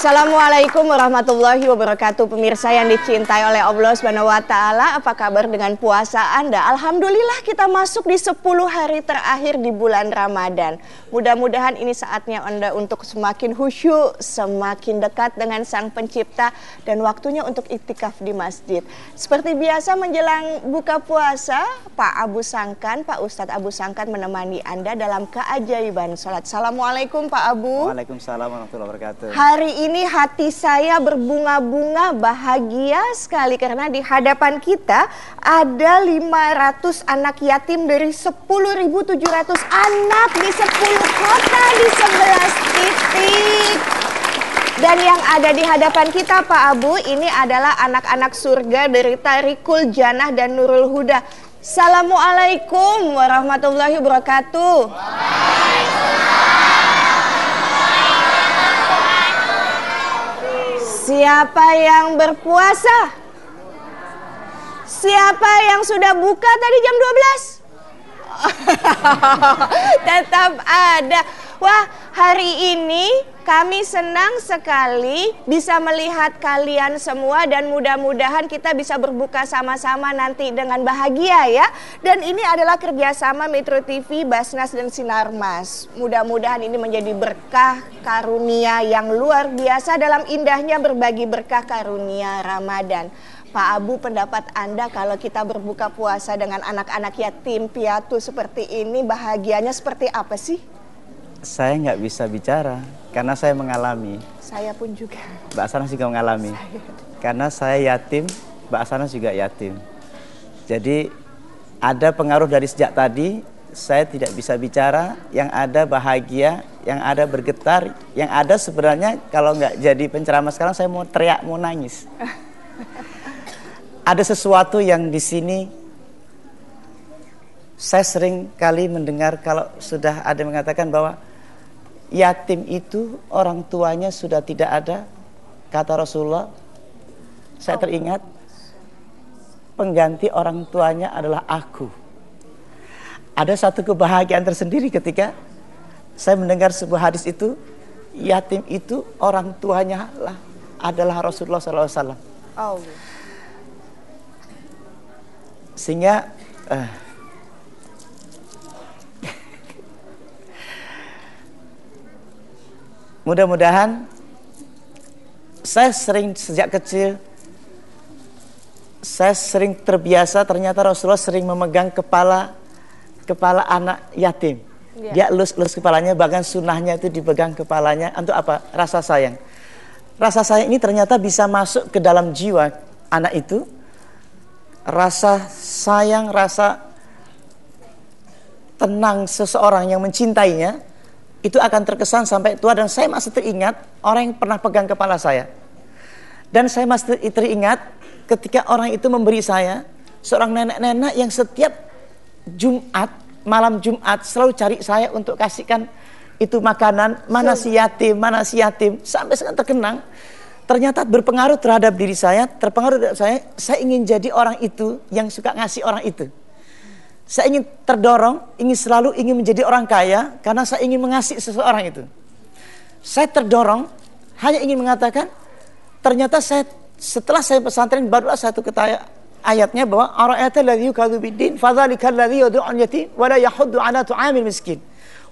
Assalamualaikum warahmatullahi wabarakatuh Pemirsa yang dicintai oleh Allah Subhanahu wa taala, apa kabar dengan puasa Anda? Alhamdulillah kita masuk di 10 hari terakhir di bulan Ramadan. Mudah-mudahan ini saatnya Anda untuk semakin khusyuk, semakin dekat dengan Sang Pencipta dan waktunya untuk itikaf di masjid. Seperti biasa menjelang buka puasa, Pak Abu Sangkan, Pak Ustadz Abu Sangkan menemani Anda dalam keajaiban sholat. Assalamualaikum Pak Abu. Waalaikumsalam warahmatullahi wabarakatuh. Hari ini hati saya berbunga-bunga bahagia sekali karena di hadapan kita ada 500 anak yatim dari 10.700 anak di 10 kota di 11 titik. Dan yang ada di hadapan kita Pak Abu ini adalah anak-anak surga dari Tarikul Janah dan Nurul Huda. Assalamualaikum warahmatullahi wabarakatuh. Siapa yang berpuasa? Siapa yang sudah buka tadi jam 12? Tetap ada. Wah, hari ini kami senang sekali bisa melihat kalian semua dan mudah-mudahan kita bisa berbuka sama-sama nanti dengan bahagia ya. Dan ini adalah kerjasama Metro TV, Basnas dan Sinarmas. Mudah-mudahan ini menjadi berkah karunia yang luar biasa dalam indahnya berbagi berkah karunia Ramadan. Pak Abu, pendapat Anda kalau kita berbuka puasa dengan anak-anak yatim piatu seperti ini, bahagianya seperti apa sih? Saya nggak bisa bicara karena saya mengalami. Saya pun juga. Mbak Sanas juga mengalami. Saya. Karena saya yatim, Mbak Sanas juga yatim. Jadi ada pengaruh dari sejak tadi saya tidak bisa bicara, yang ada bahagia, yang ada bergetar, yang ada sebenarnya kalau nggak jadi penceramah sekarang saya mau teriak, mau nangis. ada sesuatu yang di sini saya sering kali mendengar kalau sudah ada yang mengatakan bahwa yatim itu orang tuanya sudah tidak ada kata Rasulullah. Saya teringat pengganti orang tuanya adalah aku. Ada satu kebahagiaan tersendiri ketika saya mendengar sebuah hadis itu yatim itu orang tuanya lah adalah Rasulullah SAW oh. Sehingga uh, Mudah-mudahan saya sering sejak kecil saya sering terbiasa ternyata Rasulullah sering memegang kepala kepala anak yatim. Ya. Dia elus-elus kepalanya bahkan sunnahnya itu dipegang kepalanya untuk apa? Rasa sayang. Rasa sayang ini ternyata bisa masuk ke dalam jiwa anak itu. Rasa sayang, rasa tenang seseorang yang mencintainya itu akan terkesan sampai tua dan saya masih teringat orang yang pernah pegang kepala saya. Dan saya masih teringat ketika orang itu memberi saya seorang nenek-nenek yang setiap Jumat, malam Jumat selalu cari saya untuk kasihkan itu makanan, mana si yatim, mana si yatim, sampai sekarang terkenang. Ternyata berpengaruh terhadap diri saya, terpengaruh terhadap saya, saya ingin jadi orang itu yang suka ngasih orang itu. Saya ingin terdorong, ingin selalu ingin menjadi orang kaya karena saya ingin mengasihi seseorang itu. Saya terdorong hanya ingin mengatakan ternyata saya setelah saya pesantren barulah satu kata ayatnya bahwa ara'aita alladhi yukadzu biddin fadzalikal ladzi yad'un yatim wa la yahuddu ala tu'amil miskin.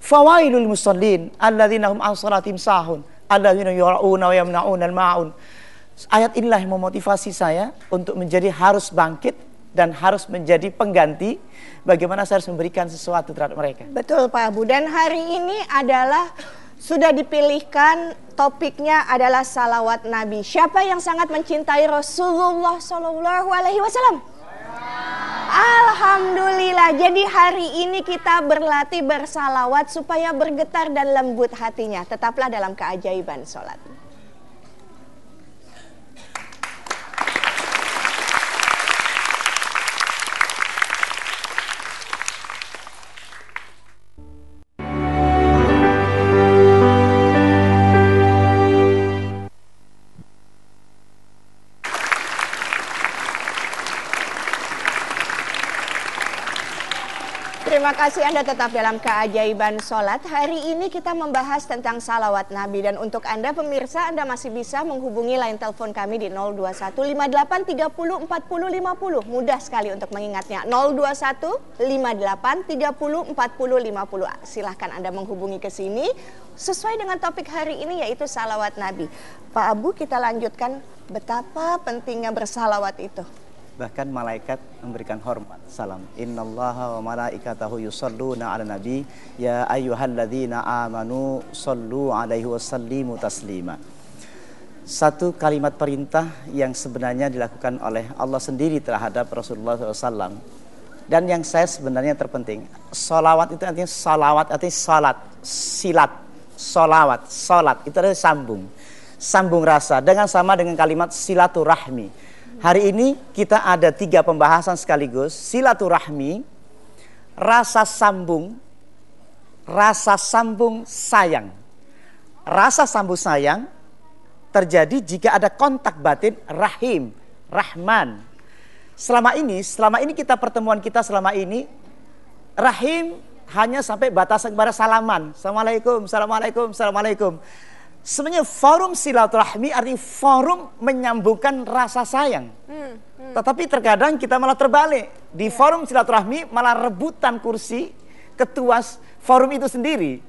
Fawailul musallin alladzina hum an salatihim sahun alladzina yura'una wa yamna'una al-ma'un. Ayat inilah yang memotivasi saya untuk menjadi harus bangkit dan harus menjadi pengganti bagaimana saya harus memberikan sesuatu terhadap mereka. Betul Pak Abu. Dan hari ini adalah sudah dipilihkan topiknya adalah salawat Nabi. Siapa yang sangat mencintai Rasulullah Shallallahu Alaihi Wasallam? Alhamdulillah. Jadi hari ini kita berlatih bersalawat supaya bergetar dan lembut hatinya. Tetaplah dalam keajaiban sholat. Kasih Anda tetap dalam keajaiban sholat. Hari ini kita membahas tentang salawat Nabi. Dan untuk Anda pemirsa, Anda masih bisa menghubungi line telepon kami di 02158304050. Mudah sekali untuk mengingatnya. 02158304050. Silahkan Anda menghubungi ke sini sesuai dengan topik hari ini yaitu salawat Nabi. Pak Abu kita lanjutkan betapa pentingnya bersalawat itu bahkan malaikat memberikan hormat salam. Innallaha wa malaikatahu yusalluna ala nabi. Ya ayyuhalladzina amanu sallu alaihi wasallimu taslima. Satu kalimat perintah yang sebenarnya dilakukan oleh Allah sendiri terhadap Rasulullah SAW dan yang saya sebenarnya terpenting solawat itu artinya salawat artinya salat silat solawat salat. Itu adalah sambung sambung rasa. Dengan sama dengan kalimat silaturahmi Hari ini kita ada tiga pembahasan sekaligus. Silaturahmi, rasa sambung, rasa sambung sayang. Rasa sambung sayang terjadi jika ada kontak batin rahim, rahman. Selama ini, selama ini kita pertemuan kita selama ini, rahim hanya sampai batasan kepada salaman. Assalamualaikum, assalamualaikum, assalamualaikum. Sebenarnya forum silaturahmi artinya forum menyambungkan rasa sayang. Hmm, hmm. Tetapi terkadang kita malah terbalik. Di forum silaturahmi malah rebutan kursi ketua forum itu sendiri.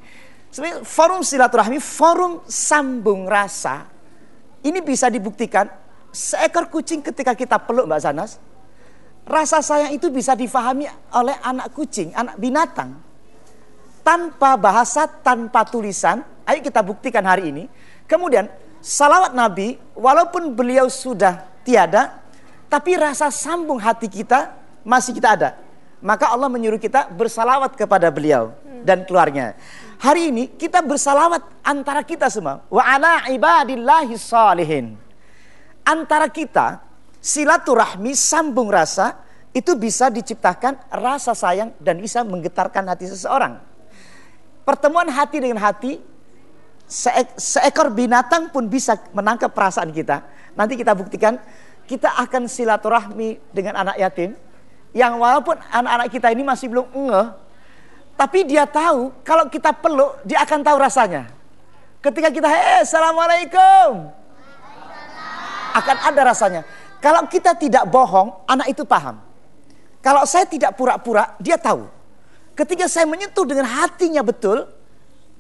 Sebenarnya forum silaturahmi, forum sambung rasa. Ini bisa dibuktikan seekor kucing ketika kita peluk Mbak Zanas. Rasa sayang itu bisa difahami oleh anak kucing, anak binatang. Tanpa bahasa, tanpa tulisan, Ayo kita buktikan hari ini. Kemudian salawat Nabi walaupun beliau sudah tiada tapi rasa sambung hati kita masih kita ada. Maka Allah menyuruh kita bersalawat kepada beliau dan keluarnya. Hari ini kita bersalawat antara kita semua. Wa ala ibadillahi salihin. Antara kita silaturahmi sambung rasa itu bisa diciptakan rasa sayang dan bisa menggetarkan hati seseorang. Pertemuan hati dengan hati seekor binatang pun bisa menangkap perasaan kita. Nanti kita buktikan kita akan silaturahmi dengan anak yatim yang walaupun anak-anak kita ini masih belum ngeh, tapi dia tahu kalau kita peluk dia akan tahu rasanya. Ketika kita eh assalamualaikum akan ada rasanya. Kalau kita tidak bohong, anak itu paham. Kalau saya tidak pura-pura, dia tahu. Ketika saya menyentuh dengan hatinya betul,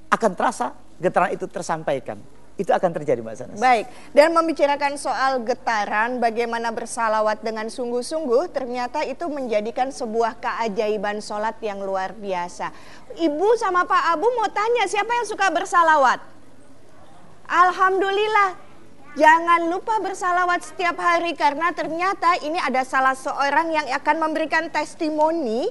akan terasa getaran itu tersampaikan. Itu akan terjadi Mbak Sanas. Baik, dan membicarakan soal getaran, bagaimana bersalawat dengan sungguh-sungguh, ternyata itu menjadikan sebuah keajaiban sholat yang luar biasa. Ibu sama Pak Abu mau tanya, siapa yang suka bersalawat? Alhamdulillah, Jangan lupa bersalawat setiap hari karena ternyata ini ada salah seorang yang akan memberikan testimoni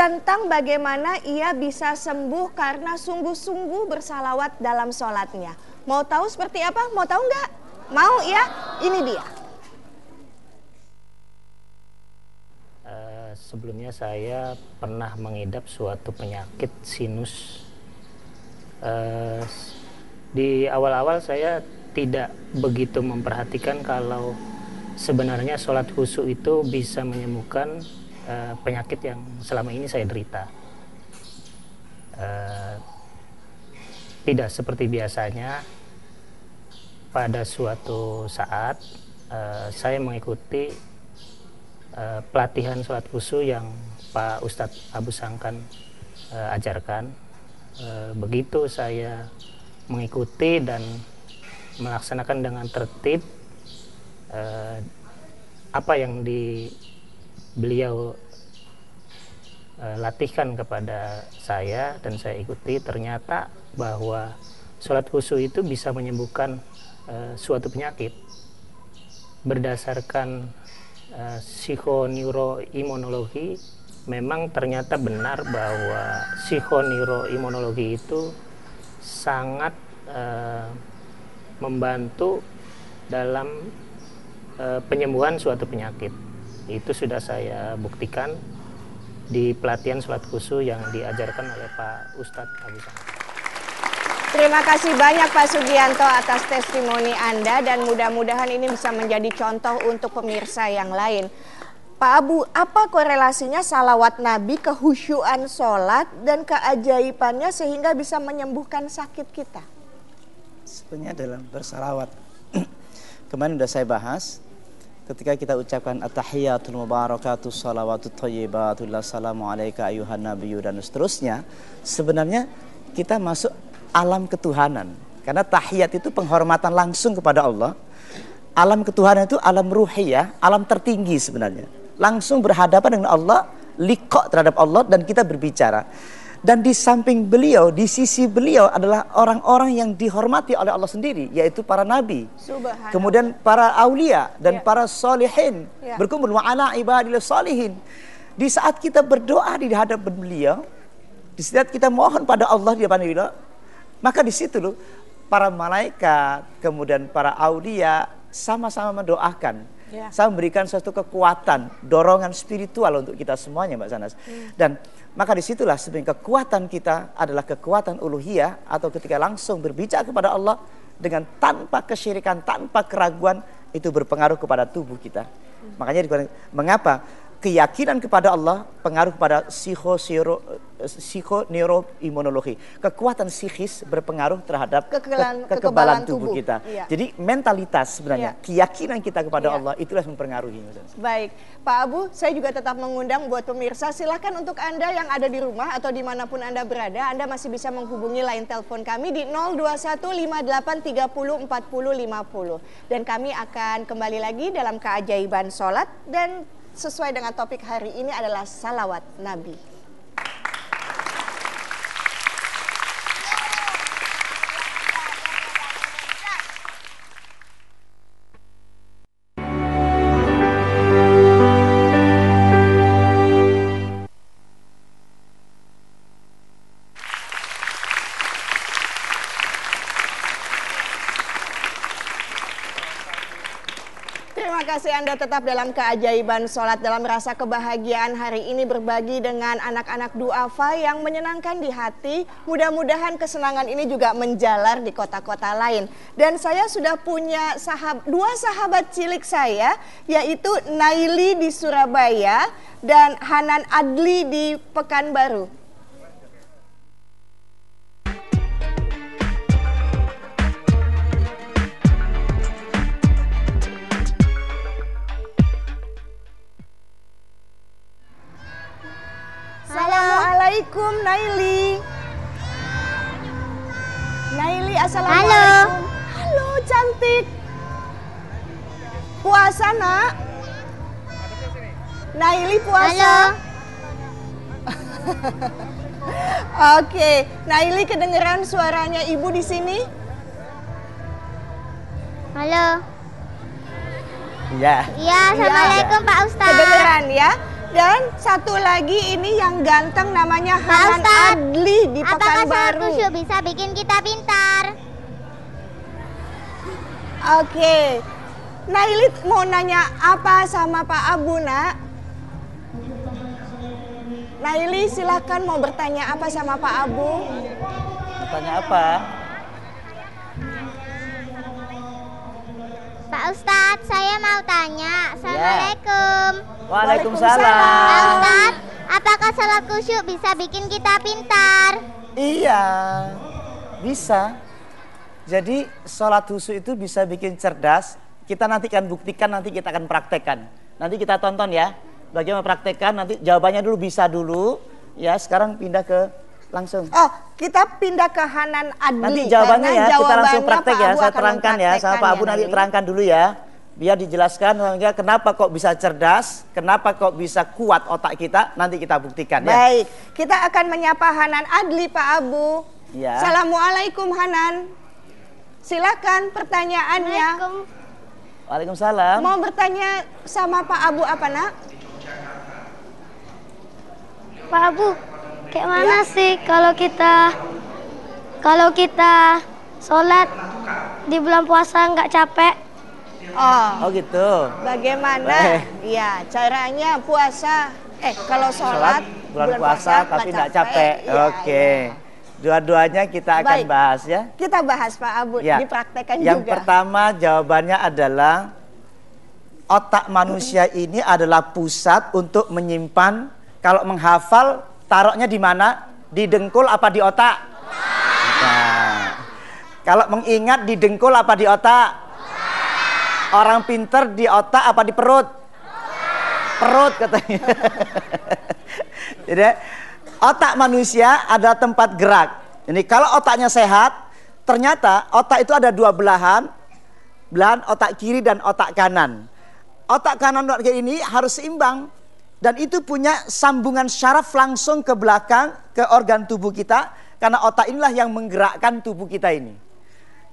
tentang bagaimana ia bisa sembuh karena sungguh-sungguh bersalawat dalam sholatnya. Mau tahu seperti apa? Mau tahu nggak? Mau ya? Ini dia. Uh, sebelumnya saya pernah mengidap suatu penyakit sinus. Uh, di awal-awal saya tidak begitu memperhatikan kalau sebenarnya sholat khusyuk itu bisa menyembuhkan uh, penyakit yang selama ini saya derita. Uh, tidak seperti biasanya pada suatu saat uh, saya mengikuti uh, pelatihan sholat khusyuk yang Pak Ustadz Abu Sangkan uh, ajarkan. Uh, begitu saya mengikuti dan melaksanakan dengan tertib uh, apa yang di beliau uh, latihkan kepada saya dan saya ikuti ternyata bahwa sholat khusyuk itu bisa menyembuhkan uh, suatu penyakit berdasarkan uh, psikoneuroimunologi. Memang ternyata benar bahwa psikoneuroimunologi itu sangat uh, membantu dalam uh, penyembuhan suatu penyakit itu sudah saya buktikan di pelatihan sholat khusus yang diajarkan oleh Pak Ustadz Abu Terima kasih banyak Pak Sugianto atas testimoni Anda dan mudah-mudahan ini bisa menjadi contoh untuk pemirsa yang lain. Pak Abu, apa korelasinya salawat Nabi, kehusyuan sholat, dan keajaibannya sehingga bisa menyembuhkan sakit kita? Sebenarnya dalam bersalawat. Kemarin sudah saya bahas, ketika kita ucapkan at-tahiyatul mubarakatuh salawatut thayyibatul assalamu alayka ayuhan nabiyyu dan seterusnya, sebenarnya kita masuk alam ketuhanan. Karena tahiyat itu penghormatan langsung kepada Allah. Alam ketuhanan itu alam ruhiyah, alam tertinggi sebenarnya langsung berhadapan dengan Allah, likok terhadap Allah dan kita berbicara. Dan di samping beliau, di sisi beliau adalah orang-orang yang dihormati oleh Allah sendiri, yaitu para nabi. Kemudian para aulia dan ya. para solihin ya. berkumpul ma'ala ibadillah solihin. Di saat kita berdoa di hadapan beliau, di saat kita mohon pada Allah di hadapan beliau, maka di situ loh para malaikat, kemudian para aulia sama-sama mendoakan Ya. Saya memberikan suatu kekuatan, dorongan spiritual untuk kita semuanya Mbak Sanas. Hmm. Dan maka di situlah sebenarnya kekuatan kita adalah kekuatan uluhiyah atau ketika langsung berbicara kepada Allah dengan tanpa kesyirikan, tanpa keraguan itu berpengaruh kepada tubuh kita. Makanya mengapa keyakinan kepada Allah pengaruh pada psikoneuroimunologi. Kekuatan psikis berpengaruh terhadap kekebalan, ke kekebalan tubuh, tubuh kita. Iya. Jadi mentalitas sebenarnya, iya. keyakinan kita kepada iya. Allah itulah yang mempengaruhi. Baik, Pak Abu, saya juga tetap mengundang buat pemirsa, silahkan untuk Anda yang ada di rumah atau di mana pun Anda berada, Anda masih bisa menghubungi line telepon kami di 02158304050. Dan kami akan kembali lagi dalam keajaiban sholat dan sesuai dengan topik hari ini adalah salawat Nabi. Kasih Anda tetap dalam keajaiban sholat dalam rasa kebahagiaan hari ini berbagi dengan anak-anak duafa yang menyenangkan di hati. Mudah-mudahan kesenangan ini juga menjalar di kota-kota lain. Dan saya sudah punya sahab, dua sahabat cilik saya yaitu Naili di Surabaya dan Hanan Adli di Pekanbaru. Naili, Assalamualaikum. Halo. Halo, cantik. Puasa, nak? Naili puasa? Halo. Oke, Naili kedengeran suaranya ibu di sini? Halo. Iya. Iya, Assalamualaikum ya. Pak Ustaz. Kedengeran ya? Dan satu lagi ini yang ganteng namanya Hanan Adli di Pekanbaru. Apakah sholat bisa bikin kita pintar? Oke. Nailit mau nanya apa sama Pak Abu, nak? Naili silakan mau bertanya apa sama Pak Abu? Bertanya apa? Pak Ustadz, saya mau tanya. Assalamualaikum. Ya. Waalaikumsalam. Pak Ustadz, apakah salat khusyuk bisa bikin kita pintar? Iya, bisa. Jadi sholat khusyuk itu bisa bikin cerdas. Kita nanti akan buktikan, nanti kita akan praktekkan. Nanti kita tonton ya. Bagaimana praktekkan, nanti jawabannya dulu bisa dulu. Ya, sekarang pindah ke langsung. Oh, kita pindah ke Hanan Adli. Nanti jawabannya ya, kita langsung praktek ya. Saya terangkan ya, sama Pak Abu ya, nanti terangkan dulu ya biar dijelaskan kenapa kok bisa cerdas, kenapa kok bisa kuat otak kita, nanti kita buktikan ya. Baik, kita akan menyapa Hanan Adli Pak Abu. Ya. Assalamualaikum Hanan. Silakan pertanyaannya. Waalaikumsalam. Mau bertanya sama Pak Abu apa nak? Pak Abu, kayak mana ya? sih kalau kita kalau kita sholat di bulan puasa nggak capek? Oh. Oh gitu. Bagaimana? Iya, caranya puasa. Eh, kalau sholat, bulan, bulan puasa, puasa tapi tidak capek. Ya, Oke. Okay. Ya. Dua-duanya kita akan Baik. bahas ya. Kita bahas Pak Abu, ya. dipraktekkan Yang juga. Yang pertama jawabannya adalah otak manusia ini adalah pusat untuk menyimpan kalau menghafal taruhnya di mana? Di dengkul apa di otak? Nah, kalau mengingat di dengkul apa di otak? Orang pinter di otak apa di perut? Perut katanya. Jadi otak manusia ada tempat gerak. Ini kalau otaknya sehat, ternyata otak itu ada dua belahan, belahan otak kiri dan otak kanan. Otak kanan dan otak kiri ini harus seimbang dan itu punya sambungan syaraf langsung ke belakang ke organ tubuh kita karena otak inilah yang menggerakkan tubuh kita ini.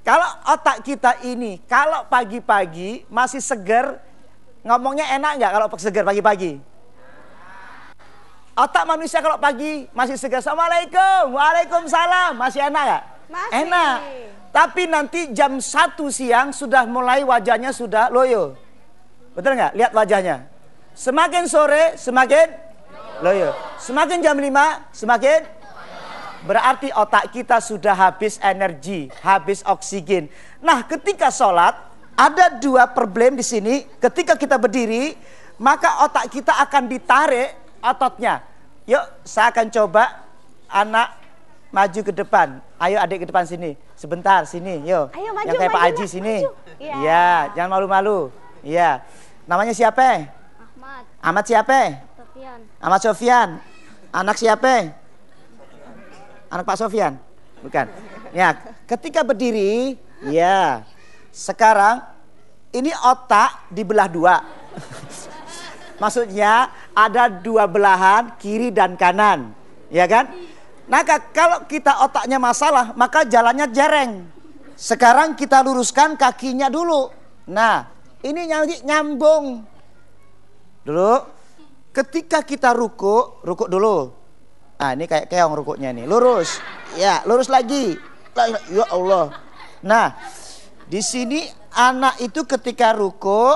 Kalau otak kita ini kalau pagi-pagi masih segar, ngomongnya enak nggak kalau segar pagi-pagi? Otak manusia kalau pagi masih segar, Assalamualaikum, Waalaikumsalam, masih enak nggak? Masih. Enak. Tapi nanti jam 1 siang sudah mulai wajahnya sudah loyo. Betul nggak? Lihat wajahnya. Semakin sore semakin loyo. Semakin jam 5 semakin berarti otak kita sudah habis energi, habis oksigen. Nah, ketika sholat ada dua problem di sini. Ketika kita berdiri, maka otak kita akan ditarik ototnya. Yuk, saya akan coba anak maju ke depan. Ayo adik ke depan sini. Sebentar sini, yuk. Ayo, maju, Yang kayak Pak maju, Haji maju. sini. Iya. Iya, jangan malu-malu. Iya. Namanya siapa? Ahmad, Ahmad siapa? Sofian, Ahmad Sofian. Anak siapa? Anak Pak Sofian? Bukan. Ya, ketika berdiri, ya. Sekarang ini otak dibelah dua. Maksudnya ada dua belahan kiri dan kanan, ya kan? Nah, ka- kalau kita otaknya masalah, maka jalannya jereng. Sekarang kita luruskan kakinya dulu. Nah, ini nyam- nyambung. Dulu, ketika kita ruku, ruku dulu. Nah, ini kayak keong rukuknya nih. Lurus. Ya, lurus lagi. Ya Allah. Nah, di sini anak itu ketika ruku,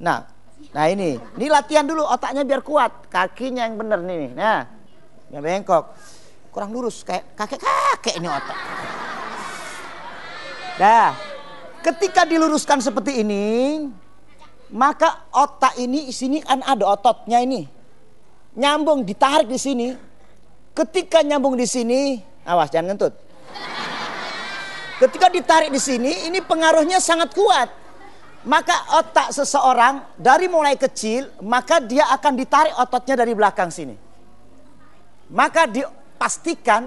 nah, nah ini, ini latihan dulu otaknya biar kuat, kakinya yang bener nih. Nah, yang bengkok, kurang lurus kayak kakek kakek ini otak. Nah, ketika diluruskan seperti ini, maka otak ini di sini kan ada ototnya ini. Nyambung ditarik di sini. Ketika nyambung di sini, awas jangan ngentut. Ketika ditarik di sini, ini pengaruhnya sangat kuat. Maka otak seseorang dari mulai kecil, maka dia akan ditarik ototnya dari belakang sini. Maka dipastikan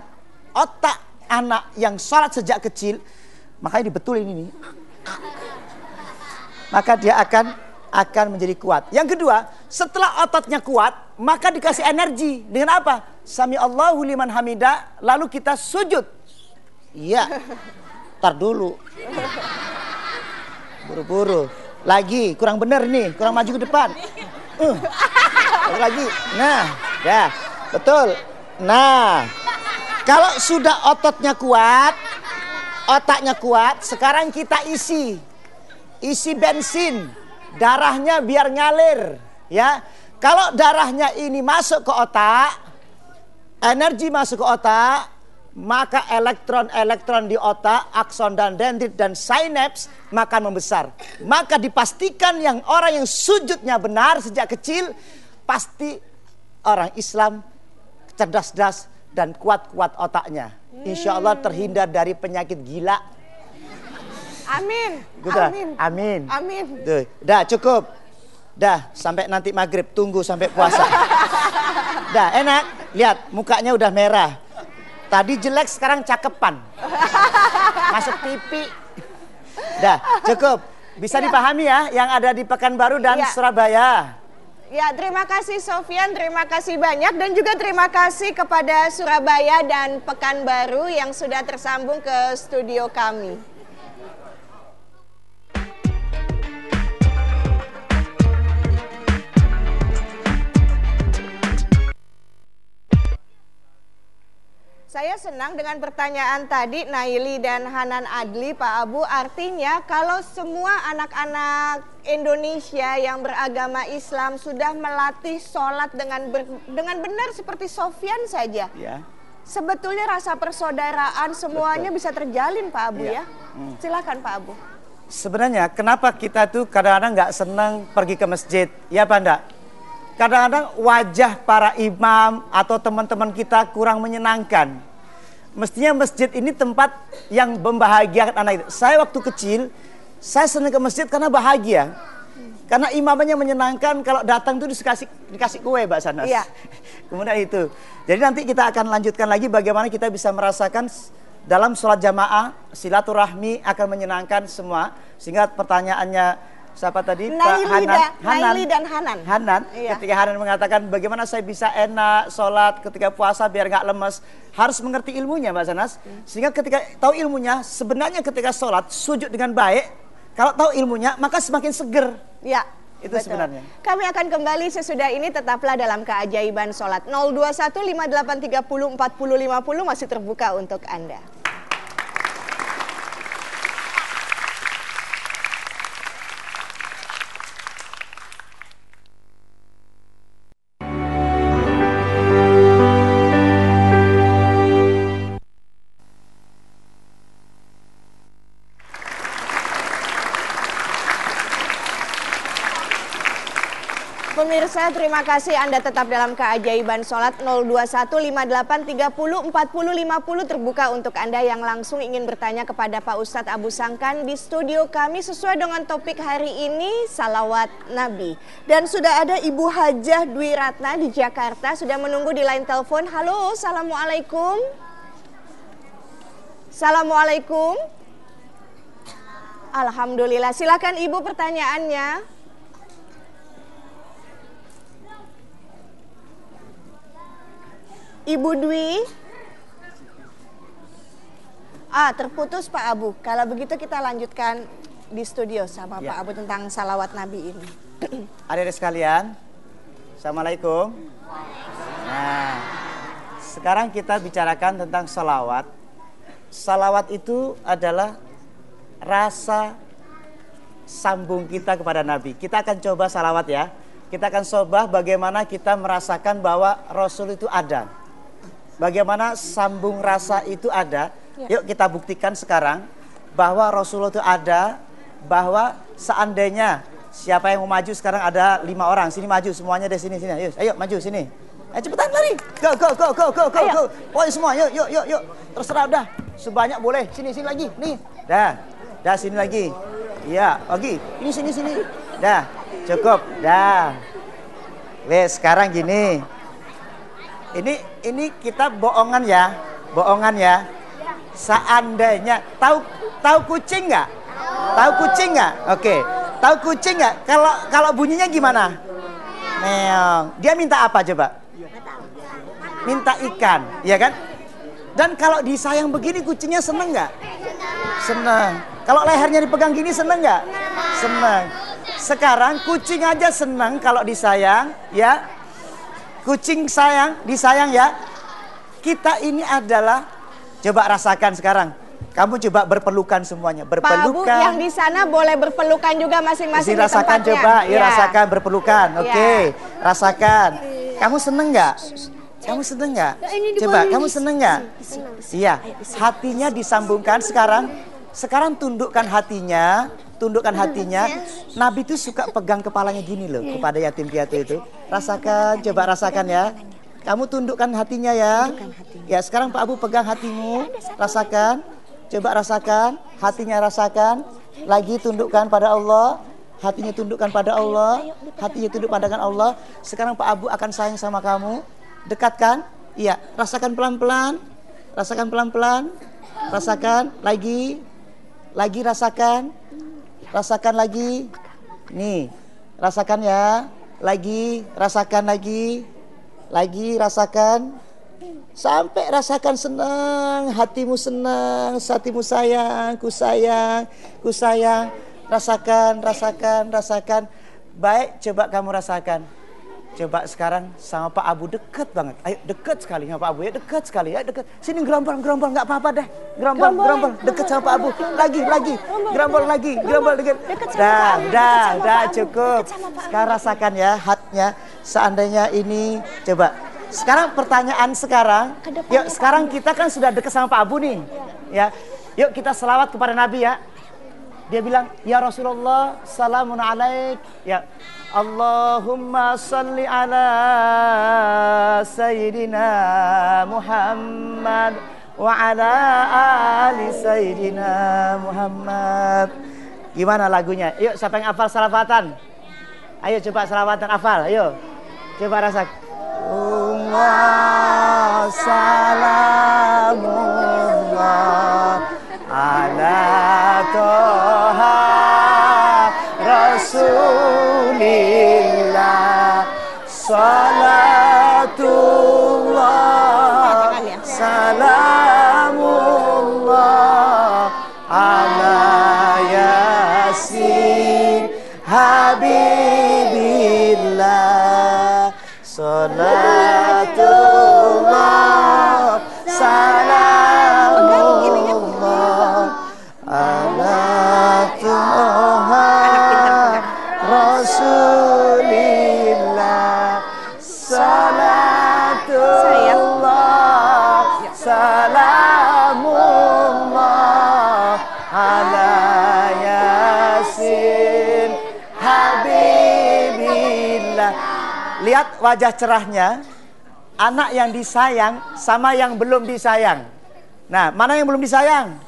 otak anak yang sholat sejak kecil, makanya dibetulin ini. Maka dia akan akan menjadi kuat. Yang kedua, setelah ototnya kuat, maka dikasih energi. Dengan apa? Sami Allahu liman hamida, lalu kita sujud. Iya. Tar dulu. Buru-buru. Lagi, kurang benar nih, kurang maju ke depan. Uh. Lagi. Nah, ya. Betul. Nah, kalau sudah ototnya kuat, otaknya kuat, sekarang kita isi. Isi bensin. Darahnya biar ngalir, ya. Kalau darahnya ini masuk ke otak, energi masuk ke otak, maka elektron-elektron di otak, akson dan dendrit dan sinaps makan membesar. Maka dipastikan yang orang yang sujudnya benar sejak kecil pasti orang Islam cerdas-cerdas dan kuat-kuat otaknya. Insya Allah terhindar dari penyakit gila. Amin. Gitu. Amin. Amin. Amin. Tuh, dah cukup. Dah sampai nanti maghrib tunggu sampai puasa. dah enak. Lihat mukanya udah merah. Tadi jelek sekarang cakepan. Masuk pipi. Dah cukup. Bisa dipahami ya yang ada di Pekanbaru dan Iya. Surabaya. Ya, terima kasih Sofian, terima kasih banyak dan juga terima kasih kepada Surabaya dan Pekanbaru yang sudah tersambung ke studio kami. Saya senang dengan pertanyaan tadi Naili dan Hanan Adli Pak Abu artinya kalau semua anak-anak Indonesia yang beragama Islam sudah melatih sholat dengan ber- dengan benar seperti Sofyan saja Ya. sebetulnya rasa persaudaraan semuanya bisa terjalin Pak Abu Iya. ya silakan Pak Abu sebenarnya kenapa kita tuh kadang-kadang nggak senang pergi ke masjid? Ya Pak enggak? Kadang-kadang wajah para imam atau teman-teman kita kurang menyenangkan. Mestinya masjid ini tempat yang membahagiakan anak itu. Saya waktu kecil, saya senang ke masjid karena bahagia. Karena imamnya menyenangkan kalau datang tuh dikasih dikasih kue Mbak Sanas. Iya. Kemudian itu. Jadi nanti kita akan lanjutkan lagi bagaimana kita bisa merasakan dalam sholat jamaah silaturahmi akan menyenangkan semua. Sehingga pertanyaannya siapa tadi Naili da- Naili dan Hanan. Hanan Iya. ketika Hanan mengatakan bagaimana saya bisa enak sholat ketika puasa biar nggak lemes harus mengerti ilmunya Mbak Sanas sehingga ketika tahu ilmunya sebenarnya ketika sholat sujud dengan baik kalau tahu ilmunya maka semakin seger Ya. Itu sebenarnya. Kami akan kembali sesudah ini tetaplah dalam keajaiban sholat 021 5830 40 50 masih terbuka untuk Anda. Pemirsa, terima kasih Anda tetap dalam keajaiban sholat 02158304050 terbuka untuk Anda yang langsung ingin bertanya kepada Pak Ustadz Abu Sangkan di studio kami sesuai dengan topik hari ini salawat Nabi. Dan sudah ada Ibu Hajah Dwi Ratna di Jakarta sudah menunggu di line telepon. Halo, Assalamualaikum. Assalamualaikum. Alhamdulillah, silakan Ibu pertanyaannya. Ibu Dwi. Ah, terputus Pak Abu. Kalau begitu kita lanjutkan di studio sama Ya. Pak Abu tentang salawat Nabi ini. Adik-adik sekalian, Assalamualaikum. Nah, sekarang kita bicarakan tentang salawat. Salawat itu adalah rasa sambung kita kepada Nabi. Kita akan coba salawat ya. Kita akan coba bagaimana kita merasakan bahwa Rasul itu ada. Bagaimana sambung rasa itu ada. Yuk kita buktikan sekarang bahwa Rasulullah itu ada. Bahwa seandainya siapa yang mau maju sekarang ada lima orang. Sini maju semuanya dari sini sini. Ayo, ayo maju sini. Ayo cepetan lari. Go go go go go go go. Pokoknya semua yuk yuk yuk yuk. Terserah udah. Sebanyak boleh. Sini sini lagi. Nih. Dah. Dah sini lagi. Iya, lagi. Ini sini sini. Dah. Cukup. Dah. Wes, sekarang gini. Ini ini kita bohongan ya. Bohongan ya. Seandainya tahu tahu kucing nggak? Tahu kucing nggak? Oke. Tahu kucing nggak? Kalau kalau bunyinya gimana? Meong. Dia minta apa coba? Minta ikan, ya kan? Dan kalau disayang begini kucingnya seneng nggak? Seneng. Kalau lehernya dipegang gini seneng nggak? Seneng. Sekarang kucing aja seneng kalau disayang, ya. Kucing sayang, disayang ya. Kita ini adalah coba rasakan sekarang. Kamu coba berpelukan semuanya, Pak Abu berpelukan. yang di sana boleh berpelukan juga masing-masing di rasakan tempatnya. coba, ya, Ya. rasakan berpelukan. Oke, Ya. rasakan. Kamu seneng nggak? Kamu seneng nggak? Coba, kamu seneng nggak? Iya, hatinya disambungkan sekarang. Sekarang tundukkan hatinya, tundukkan hatinya. Nabi itu suka pegang kepalanya gini loh kepada yatim piatu itu. Rasakan, coba rasakan ya. Kamu tundukkan hatinya ya. Ya, sekarang Pak Abu pegang hatimu, rasakan. Coba rasakan, hatinya rasakan. Lagi tundukkan pada Allah. Hatinya tundukkan pada Allah. Hatinya tunduk pandangan Allah. Sekarang Pak Abu akan sayang sama kamu. Dekatkan. Iya, rasakan pelan-pelan. Rasakan pelan-pelan. Rasakan lagi. Lagi rasakan. Rasakan lagi. Nih, rasakan ya. Lagi, rasakan lagi. Lagi rasakan. Sampai rasakan senang, hatimu senang, hatimu sayang, ku sayang, ku sayang. Rasakan, rasakan, rasakan. Baik, coba kamu rasakan. Coba sekarang sama Pak Abu deket banget. Ayo deket sekali sama Pak Abu ya, deket sekali ya, deket. Sini gerombol, gerombol, nggak apa-apa deh. Gerombol, gerombol, deket sama Pak Abu. Lagi, lagi, gerombol lagi, gerombol deket. Dah, dah, dah cukup. Sekarang rasakan ya hatnya. Seandainya ini, coba sekarang pertanyaan sekarang, yuk sekarang kita kan sudah dekat sama Pak Abu nih, ya. Yuk kita selawat kepada Nabi ya. Dia bilang, "Ya Rasulullah, salamun alaik." Ya. Allahumma salli ala sayyidina Muhammad wa ala ali sayyidina Muhammad. Gimana lagunya? Yuk siapa yang hafal salawatan? Ayo coba salawatan hafal, ayo. Coba rasa. Allah salamullah ala toha rasulillah salatullah salamullah ala habibillah salatullah wajah cerahnya anak yang disayang sama yang belum disayang nah mana yang belum disayang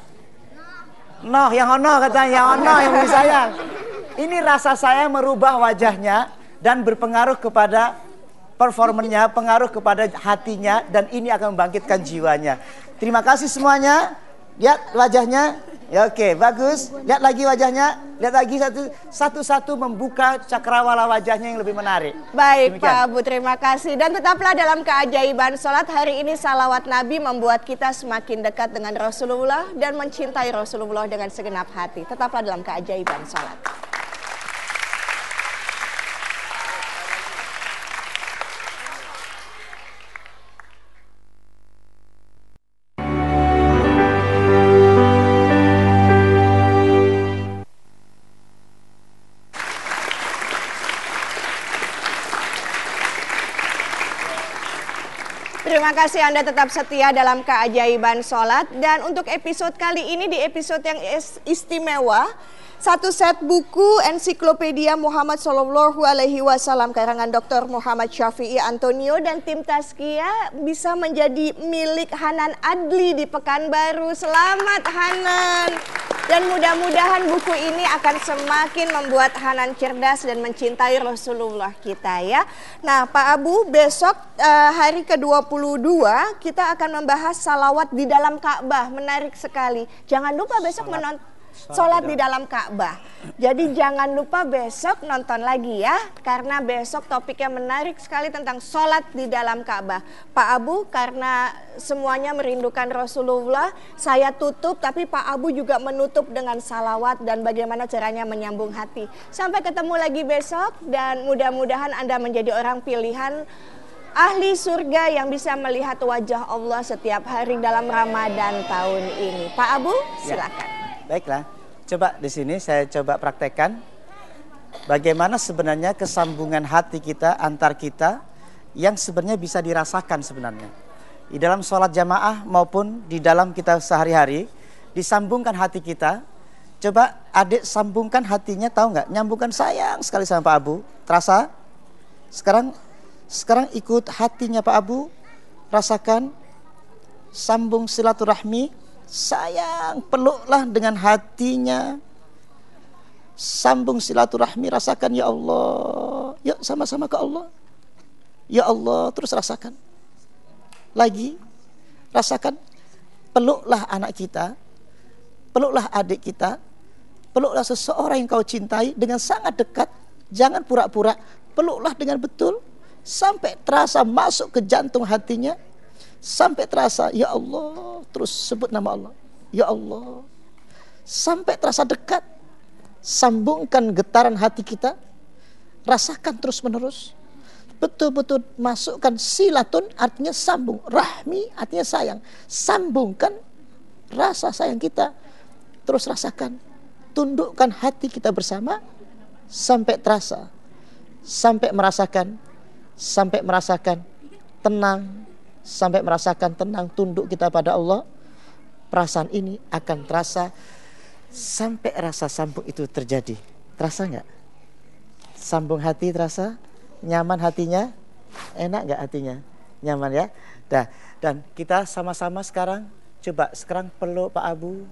Noh, yang ono katanya, yang ono yang belum disayang. Ini rasa saya merubah wajahnya dan berpengaruh kepada performernya, pengaruh kepada hatinya dan ini akan membangkitkan jiwanya. Terima kasih semuanya. Lihat wajahnya. Ya oke, bagus. Lihat lagi wajahnya. Lihat lagi satu satu-satu membuka cakrawala wajahnya yang lebih menarik. Baik Demikian. Pak Abu, terima kasih. Dan tetaplah dalam keajaiban sholat hari ini salawat Nabi membuat kita semakin dekat dengan Rasulullah dan mencintai Rasulullah dengan segenap hati. Tetaplah dalam keajaiban sholat. Terima kasih Anda tetap setia dalam keajaiban sholat. Dan untuk episode kali ini di episode yang is- istimewa, satu set buku ensiklopedia Muhammad Sallallahu Alaihi Wasallam karangan Dr. Muhammad Syafi'i Antonio dan tim Taskia bisa menjadi milik Hanan Adli di Pekanbaru. Selamat Hanan. Dan mudah-mudahan buku ini akan semakin membuat Hanan cerdas dan mencintai Rasulullah kita ya. Nah Pak Abu besok eh, hari ke-22 kita akan membahas salawat di dalam Ka'bah. Menarik sekali. Jangan lupa besok menonton Sholat di dalam Ka'bah. Jadi jangan lupa besok nonton lagi ya. Karena besok topiknya menarik sekali tentang sholat di dalam Ka'bah. Pak Abu karena semuanya merindukan Rasulullah. Saya tutup tapi Pak Abu juga menutup dengan salawat dan bagaimana caranya menyambung hati. Sampai ketemu lagi besok dan mudah-mudahan Anda menjadi orang pilihan ahli surga yang bisa melihat wajah Allah setiap hari dalam Ramadan tahun ini. Pak Abu, Ya. Baiklah, coba di sini saya coba praktekkan bagaimana sebenarnya kesambungan hati kita antar kita yang sebenarnya bisa dirasakan sebenarnya. Di dalam sholat jamaah maupun di dalam kita sehari-hari, disambungkan hati kita. Coba adik sambungkan hatinya, tahu nggak? Nyambungkan sayang sekali sama Pak Abu. Terasa? Sekarang sekarang ikut hatinya Pak Abu, rasakan sambung silaturahmi, sayang, peluklah dengan hatinya. Sambung silaturahmi, rasakan ya Allah. Yuk sama-sama ke Allah. Ya Allah, terus rasakan. Lagi, rasakan. Peluklah anak kita. Peluklah adik kita. Peluklah seseorang yang kau cintai dengan sangat dekat. Jangan pura-pura. Peluklah dengan betul. Sampai terasa masuk ke jantung hatinya. Sampai terasa, ya Allah. Terus sebut nama Allah. Ya Allah. Sampai terasa dekat. Sambungkan getaran hati kita. Rasakan terus menerus. Betul-betul masukkan silatun artinya sambung. Rahmi artinya sayang. Sambungkan rasa sayang kita. Terus rasakan. Tundukkan hati kita bersama. Sampai terasa. Sampai merasakan. Sampai merasakan tenang. Sampai merasakan tenang tunduk kita pada Allah. Perasaan ini akan terasa sampai rasa sambung itu terjadi. Terasa nggak? Sambung hati terasa? Nyaman hatinya? Enak nggak hatinya? Nyaman ya? Dah. Dan kita sama-sama sekarang coba sekarang peluk Pak Abu.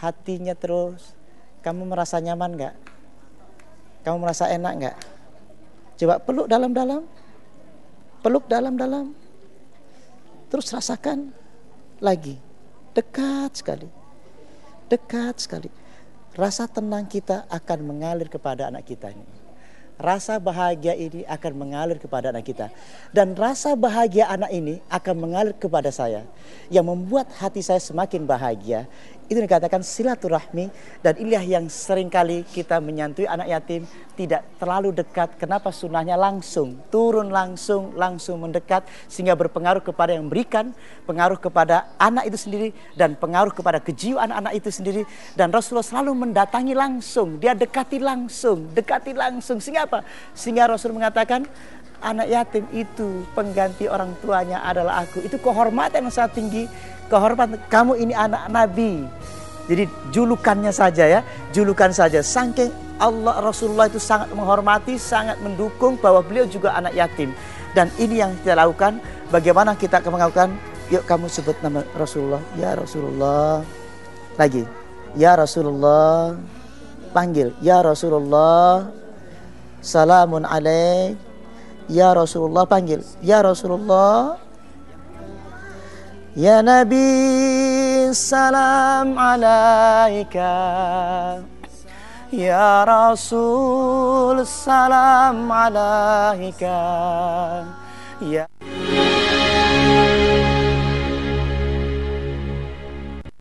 Hatinya terus. Kamu merasa nyaman nggak? Kamu merasa enak nggak? Coba peluk dalam-dalam. Peluk dalam-dalam. Terus rasakan lagi. Dekat sekali. Dekat sekali. Rasa tenang kita akan mengalir kepada anak kita ini. Rasa bahagia ini akan mengalir kepada anak kita. Dan rasa bahagia anak ini akan mengalir kepada saya. Yang membuat hati saya semakin bahagia itu dikatakan silaturahmi dan inilah yang sering kali kita menyantui anak yatim tidak terlalu dekat. Kenapa sunnahnya langsung turun langsung langsung mendekat sehingga berpengaruh kepada yang berikan, pengaruh kepada anak itu sendiri dan pengaruh kepada kejiwaan anak itu sendiri dan Rasulullah selalu mendatangi langsung, dia dekati langsung, dekati langsung sehingga apa? Sehingga Rasul mengatakan anak yatim itu pengganti orang tuanya adalah aku. Itu kehormatan yang sangat tinggi. Kehormatan kamu ini anak nabi. Jadi julukannya saja ya, julukan saja. Saking Allah Rasulullah itu sangat menghormati, sangat mendukung bahwa beliau juga anak yatim. Dan ini yang kita lakukan. Bagaimana kita melakukan? Yuk kamu sebut nama Rasulullah. Ya Rasulullah. Lagi. Ya Rasulullah. Panggil. Ya Rasulullah. Salamun alaik Ya Rasulullah panggil. Ya Rasulullah. Ya Nabi salam alaika. Ya Rasul salam alaika. Ya